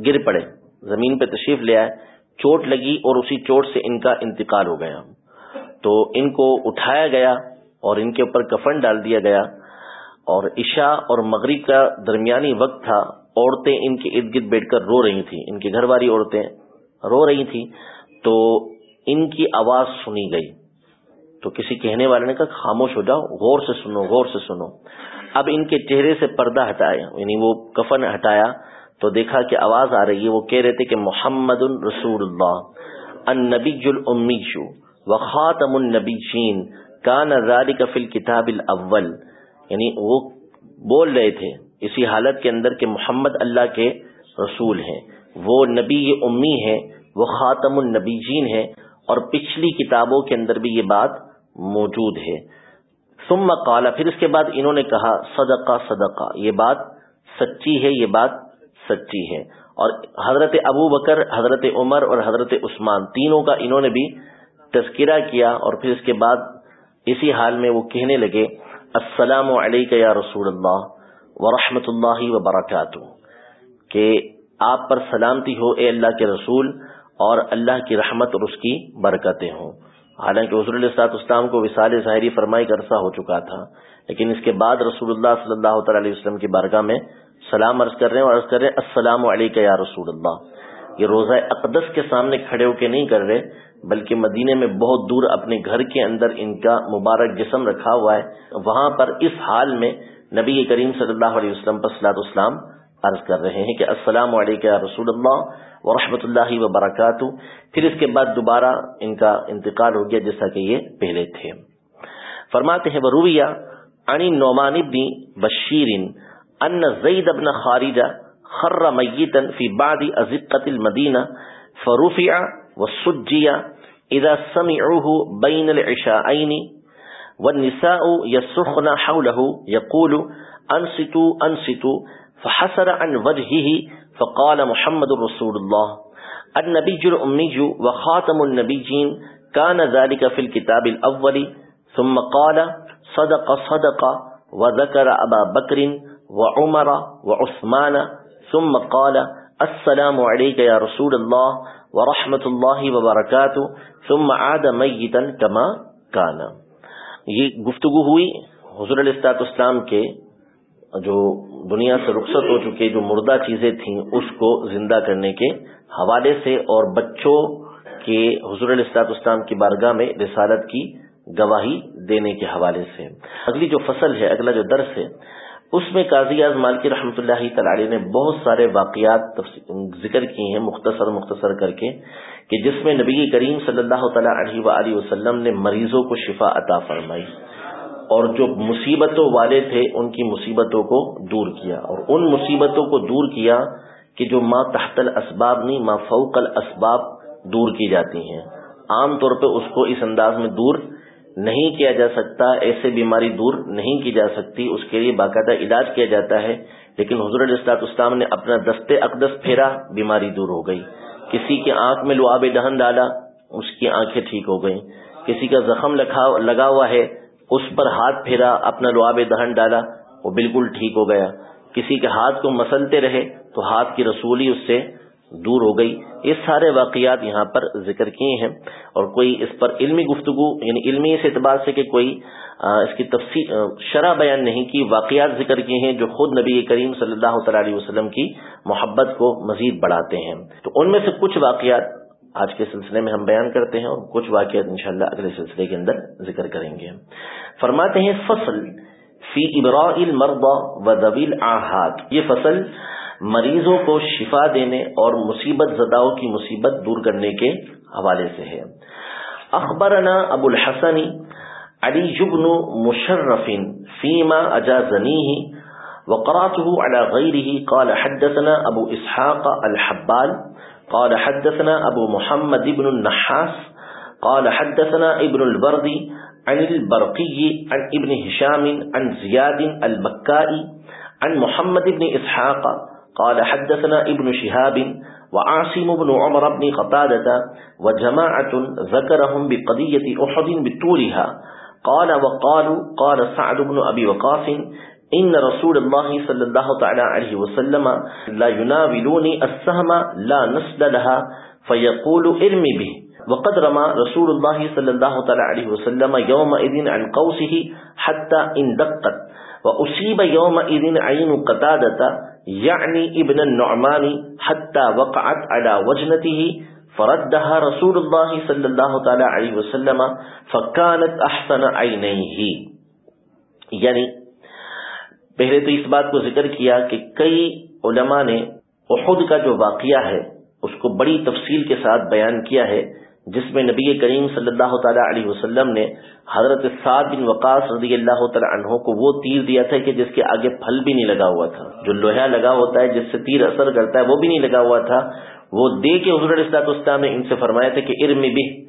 گر پڑے، زمین پہ تشریف لے آئے، چوٹ لگی اور اسی چوٹ سے ان کا انتقال ہو گیا۔ تو ان کو اٹھایا گیا اور ان کے اوپر کفن ڈال دیا گیا۔ اور عشاء اور مغرب کا درمیانی وقت تھا، عورتیں ان کے ارد گرد بیٹھ کر رو رہی تھیں۔ ان کی گھر والی عورتیں رو رہی تھیں۔ تو ان کی آواز سنی گئی۔ تو کسی کہنے والے نے کہا، خاموش ہو جاؤ، غور سے سنو، غور سے سنو۔ اب ان کے چہرے سے پردہ ہٹایا یعنی وہ کفن ہٹایا تو دیکھا کہ آواز آ رہی ہے۔ وہ کہہ رہے تھے کہ محمد الرسول اللہ ان نبی و خاتم النبی چین کان کفل کتاب الاول۔ یعنی وہ بول رہے تھے اسی حالت کے اندر کہ محمد اللہ کے رسول ہیں۔ وہ نبی امی ہے وہ خاتم النبی جین ہے اور پچھلی کتابوں کے اندر بھی یہ بات موجود ہے۔ ثم قال، پھر اس کے بعد انہوں نے کہا، صدقہ صدقہ، یہ بات سچی ہے، یہ بات سچی ہے۔ اور حضرت ابو بکر، حضرت عمر اور حضرت عثمان، تینوں کا انہوں نے بھی تذکرہ کیا اور پھر اس کے بعد اسی حال میں وہ کہنے لگے، السلام علیکم یا رسول اللہ ورحمۃ اللہ وبرکاتہ۔ کہ آپ پر سلامتی ہو، اے اللہ کے رسول، اور اللہ کی رحمت اور اس کی برکتیں ہوں۔ حالانکہ حضر السلاط اسلام کو وصال ظاہری فرمائی کا عرصہ ہو چکا تھا، لیکن اس کے بعد رسول اللہ صلی اللہ تعالی علیہ وسلم کی بارگاہ میں سلام عرض کر رہے ہیں اور عرض کر رہے ہیں، السلام علیکم یا رسول اللہ۔ یہ روزہ اقدس کے سامنے کھڑے ہو کے نہیں کر رہے، بلکہ مدینے میں بہت دور اپنے گھر کے اندر ان کا مبارک جسم رکھا ہوا ہے۔ وہاں پر اس حال میں نبی کریم صلی اللہ علیہ وسلم پر صلاح اسلام عرض کر رہے ہیں کہ السلام علیکم رسول اللہ۔ و رحمۃ اللہ وبرکاتہ۔ پھر اس کے بعد دوبارہ ان کا انتقال ہو گیا جیسا کہ یہ پہلے تھے۔ فرماتے ہیں رویہ انی نعمان ابن بشیر ان زید ابن خارجہ خر میتا فی بعد ازقت المدینہ فرفع وسجیا اذا سمعوه بین العشاءین والنساء يسخن حوله، يقول انصتوا انصتوا فحسر عن وجهه فقال محمد رسول الله النبي الأمي وخاتم النبيين كان ذلك في الكتاب الأول ثم قال، صدق صدق وذكر أبا بكر وعمر وعثمان ثم قال، السلام عليك يا رسول الله ورحمة الله وبركاته ثم عاد ميتا كما كان یہ گفتگو ہوئی حضور علیہ السلاط اسلام کے جو دنیا سے رخصت ہو چکے جو مردہ چیزیں تھیں، اس کو زندہ کرنے کے حوالے سے اور بچوں کے حضور علیہ اسلام کی بارگاہ میں رسالت کی گواہی دینے کے حوالے سے۔ اگلی جو فصل ہے، اگلا جو درس ہے، اس میں قاضی اعظم مالکی رحمۃ اللہ تعالی نے بہت سارے واقعات ذکر کیے ہیں، مختصر مختصر کر کے، کہ جس میں نبی کریم صلی اللہ تعالی علیہ وسلم نے مریضوں کو شفا عطا فرمائی۔ اور جو مصیبتوں والے تھے، ان کی مصیبتوں کو دور کیا۔ اور ان مصیبتوں کو دور کیا کہ جو ماں تحت الاسباب نہیں، ماں فوق الاسباب دور کی جاتی ہیں۔ عام طور پہ اس کو اس انداز میں دور نہیں کیا جا سکتا، ایسے بیماری دور نہیں کی جا سکتی، اس کے لیے باقاعدہ علاج کیا جاتا ہے۔ لیکن حضور الاسلاط اسلام نے اپنا دستے اقدس پھیرا، بیماری دور ہو گئی۔ کسی کے آنکھ میں لعاب دہن ڈالا، اس کی آنکھیں ٹھیک ہو گئیں۔ کسی کا زخم لگا ہوا ہے اس پر ہاتھ پھیرا، اپنا لعاب دہن ڈالا، وہ بالکل ٹھیک ہو گیا۔ کسی کے ہاتھ کو مسلتے رہے تو ہاتھ کی رسولی اس سے دور ہو گئی۔ یہ سارے واقعات یہاں پر ذکر کیے ہیں اور کوئی اس پر علمی گفتگو یعنی علمی اس اعتبار سے کہ کوئی اس کی تفصیل شرح بیان نہیں کی، واقعات ذکر کیے ہیں جو خود نبی کریم صلی اللہ تعالی علیہ وسلم کی محبت کو مزید بڑھاتے ہیں۔ تو ان میں سے کچھ واقعات آج کے سلسلے میں ہم بیان کرتے ہیں اور کچھ واقعات انشاءاللہ اگلے سلسلے کے اندر ذکر کریں گے فرماتے ہیں فصل فی ابراء المرضى و ذویل آحاد یہ فصل مریضوں کو شفا دینے اور مصیبت زداؤں کی مصیبت دور کرنے کے حوالے سے ہے۔ اخبرنا ابو الحسن علی جبن مشرف فیما اجازنیہ وقراته على غيره قال حدثنا ابو اسحاق الحبال قال حدثنا ابو محمد ابن النحاس، قال حدثنا ابن البردي عن البرقي عن ابن هشام عن زياد البكائي عن محمد ابن اسحاق قال حدثنا ابن شهاب وعاصم بن عمر بن قطادة وجماعة ذكرهم بقضية أحد بطولها، قال وقالوا، قال سعد بن أبي وقاس إن رسول الله صلى الله تعالى عليه وسلم لا يناولوني السهم لا نسل لها فيقول ارمي به. وقد رمى رسول الله صلى الله تعالى عليه وسلم يومئذ عن قوسه حتى ان دقت. وأصيب يومئذ عين قتادة یعنی ابن النعمان، حتى وقعت على وجنته، فردها رسول الله صلی اللہ تعالی علیہ وسلم، فكانت احسن عینیه یعنی پہلے تو اس بات کو ذکر کیا کہ کئی علماء نے احد کا جو واقعہ ہے، اس کو بڑی تفصیل کے ساتھ بیان کیا ہے، جس میں نبی کریم صلی اللہ تعالی علیہ وسلم نے حضرت سعد بن وقاص رضی اللہ تعالی عنہ کو وہ تیر دیا تھا کہ جس کے آگے پھل بھی نہیں لگا ہوا تھا۔ جو لوہا لگا ہوتا ہے، جس سے تیر اثر کرتا ہے، وہ بھی نہیں لگا ہوا تھا۔ وہ دے کے حضرت اسلاط اسلام نے ان سے فرمایا تھا کہ ارم بھی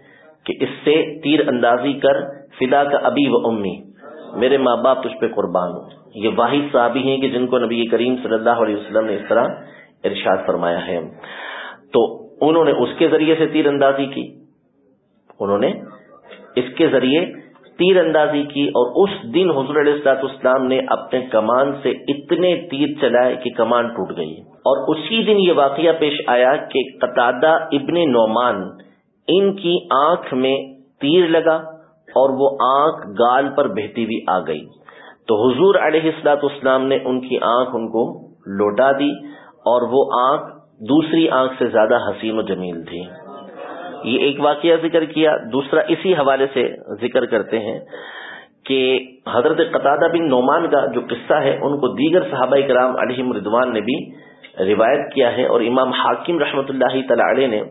کہ اس سے تیر اندازی کر، فدا کا ابی و امی، میرے ماں باپ تجھ پہ قربان ہوں۔ یہ واحد صحابی ہیں کہ جن کو نبی کریم صلی اللہ علیہ وسلم نے اس طرح ارشاد فرمایا ہے۔ تو انہوں نے اس کے ذریعے سے تیر اندازی کی۔ انہوں نے اس کے ذریعے تیر اندازی کی اور اس دن حضر علیہ السلاط اسلام نے اپنے کمان سے اتنے تیر چلائے کہ کمان ٹوٹ گئی۔ اور اسی دن یہ واقعہ پیش آیا کہ قطادہ ابن نعمان، ان کی آنکھ میں تیر لگا اور وہ آنکھ گال پر بہتی ہوئی آ گئی۔ تو حضور علیہ السلاط اسلام نے ان کی آنکھ ان کو لوٹا دی اور وہ آنکھ دوسری آنکھ سے زیادہ حسین و جمیل تھی۔ یہ ایک واقعہ ذکر کیا۔ دوسرا اسی حوالے سے ذکر کرتے ہیں کہ حضرت قطادہ بن نعمان کا جو قصہ ہے، ان کو دیگر صحابہ کرام علیہ مردوان نے بھی روایت کیا ہے اور امام حاکم رحمۃ اللہ تعالی نے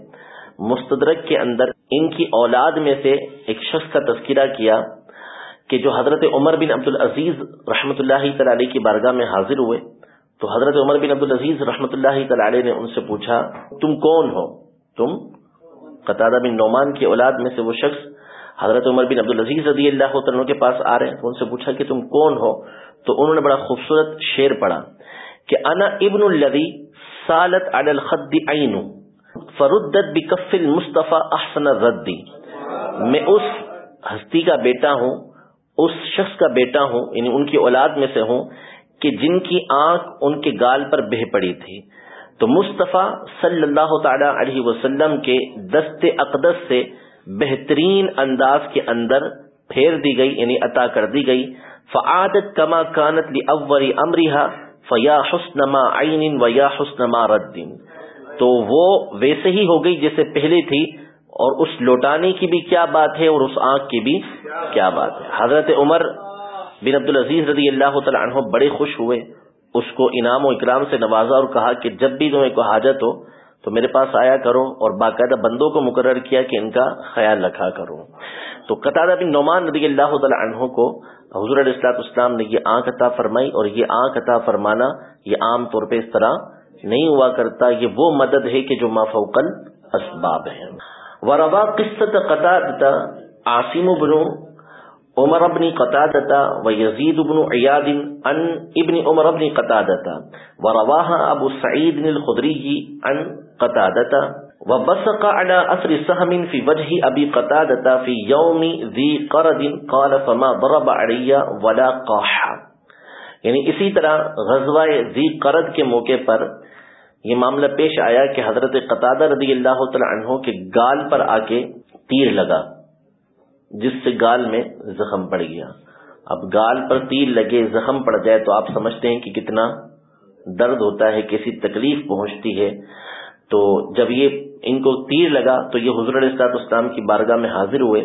مستدرک کے اندر ان کی اولاد میں سے ایک شخص کا تذکرہ کیا۔ کہ جو حضرت عمر بن عبد العزیز رحمۃ اللہ تعالی کی بارگاہ میں حاضر ہوئے، تو حضرت عمر بن عبد العزیز رحمۃ اللہ تعالی نے ان سے پوچھا، تم کون ہو؟ تم؟ قطادہ بن نعمان کی اولاد میں سے وہ شخص حضرت عمر بن عبد العزیز رضی اللہ عنہ کے پاس آ رہے ہیں، تو ان سے پوچھا کہ تم کون ہو؟ تو انہوں نے بڑا خوبصورت شعر پڑھا کہ انا ابن الذي سالت على الخد عين فردت بكف المصطفى احسن الرد۔ میں اس ہستی کا بیٹا ہوں اس شخص کا بیٹا ہوں یعنی ان کی اولاد میں سے ہوں، کہ جن کی آنکھ ان کے گال پر بہ پڑی تھی۔ تو مصطفیٰ صلی اللہ تعالی علیہ وسلم کے دست اقدس سے بہترین انداز کے اندر پھیر دی گئی یعنی عطا کر دی گئی۔ فعادت کما کانت لی اوری امریہ فیا حسن عین و یا حسن رد۔ تو وہ ویسے ہی ہو گئی جیسے پہلے تھی اور اس لوٹانے کی بھی کیا بات ہے اور اس آنکھ کی بھی کیا بات ہے؟ حضرت عمر بن عبد العزیز رضی اللہ تعالی عنہ بڑے خوش ہوئے، اس کو انعام و اکرام سے نوازا اور کہا کہ جب بھی تمہیں کوئی حاجت ہو تو میرے پاس آیا کرو اور باقاعدہ بندوں کو مقرر کیا کہ ان کا خیال رکھا کرو۔ تو قطع بن نعمان رضی اللہ تعالی عنہ کو حضور علیہ السلاط اسلام نے یہ آنکھ عطا فرمائی اور یہ آنکھ عطا فرمانا یہ عام طور پہ اس طرح نہیں ہوا کرتا، یہ وہ مدد ہے کہ جو مافوقل اسباب ہے وروا قصة قتادة عاصم بن عمر بن قتادة ويزيد بن عياد عن ابن عمر بن قتادة ورواها أبو سعيد الخدري عن قتادة وبسق على أثر سهم في وجه أبي قتادة في يوم ذي قرد قال فما ضرب علي ولا قاح. یعنی اسی طرح غزوہ ذی قرد کے موقع پر یہ معاملہ پیش آیا کہ حضرت قطادہ رضی اللہ تعالی عنہ کے گال پر آ کے تیر لگا، جس سے گال میں زخم پڑ گیا۔ اب گال پر تیر لگے، زخم پڑ جائے تو آپ سمجھتے ہیں کہ کتنا درد ہوتا ہے کسی تکلیف پہنچتی ہے۔ تو جب یہ ان کو تیر لگا تو یہ حضور السلاط اسلام کی بارگاہ میں حاضر ہوئے۔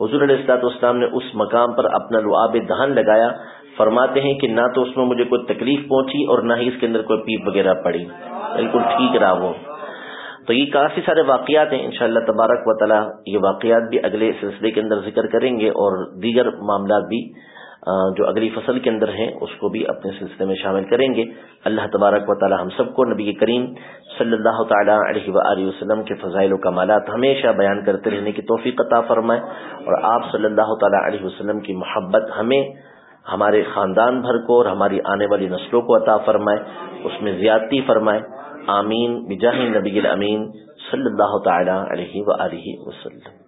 حضور السلاط اسلام نے اس مقام پر اپنا لعاب دہن لگایا۔ فرماتے ہیں کہ نہ تو اس میں مجھے کوئی تکلیف پہنچی اور نہ ہی اس کے اندر کوئی پیپ وغیرہ پڑی۔ بالکل ٹھیک رہا وہ۔ تو یہ کافی سارے واقعات ہیں۔ انشاءاللہ تبارک و تعالی یہ واقعات بھی اگلے سلسلے کے اندر ذکر کریں گے اور دیگر معاملات بھی جو اگلی فصل کے اندر ہیں، اس کو بھی اپنے سلسلے میں شامل کریں گے۔ اللہ تبارک و تعالی ہم سب کو، نبی کریم صلی اللہ تعالیٰ علیہ و وسلم کے فضائل و کمالات ہمیشہ بیان کرتے رہنے کی توفیق عطا فرمائے اور آپ صلی اللہ تعالیٰ علیہ وسلم کی محبت ہمیں ہمارے خاندان بھر کو اور ہماری آنے والی نسلوں کو عطا فرمائے، اس میں زیادتی فرمائے۔ آمین۔ بجاہ نبی الامین صلی اللہ تعالی علیہ وآلہ وسلم۔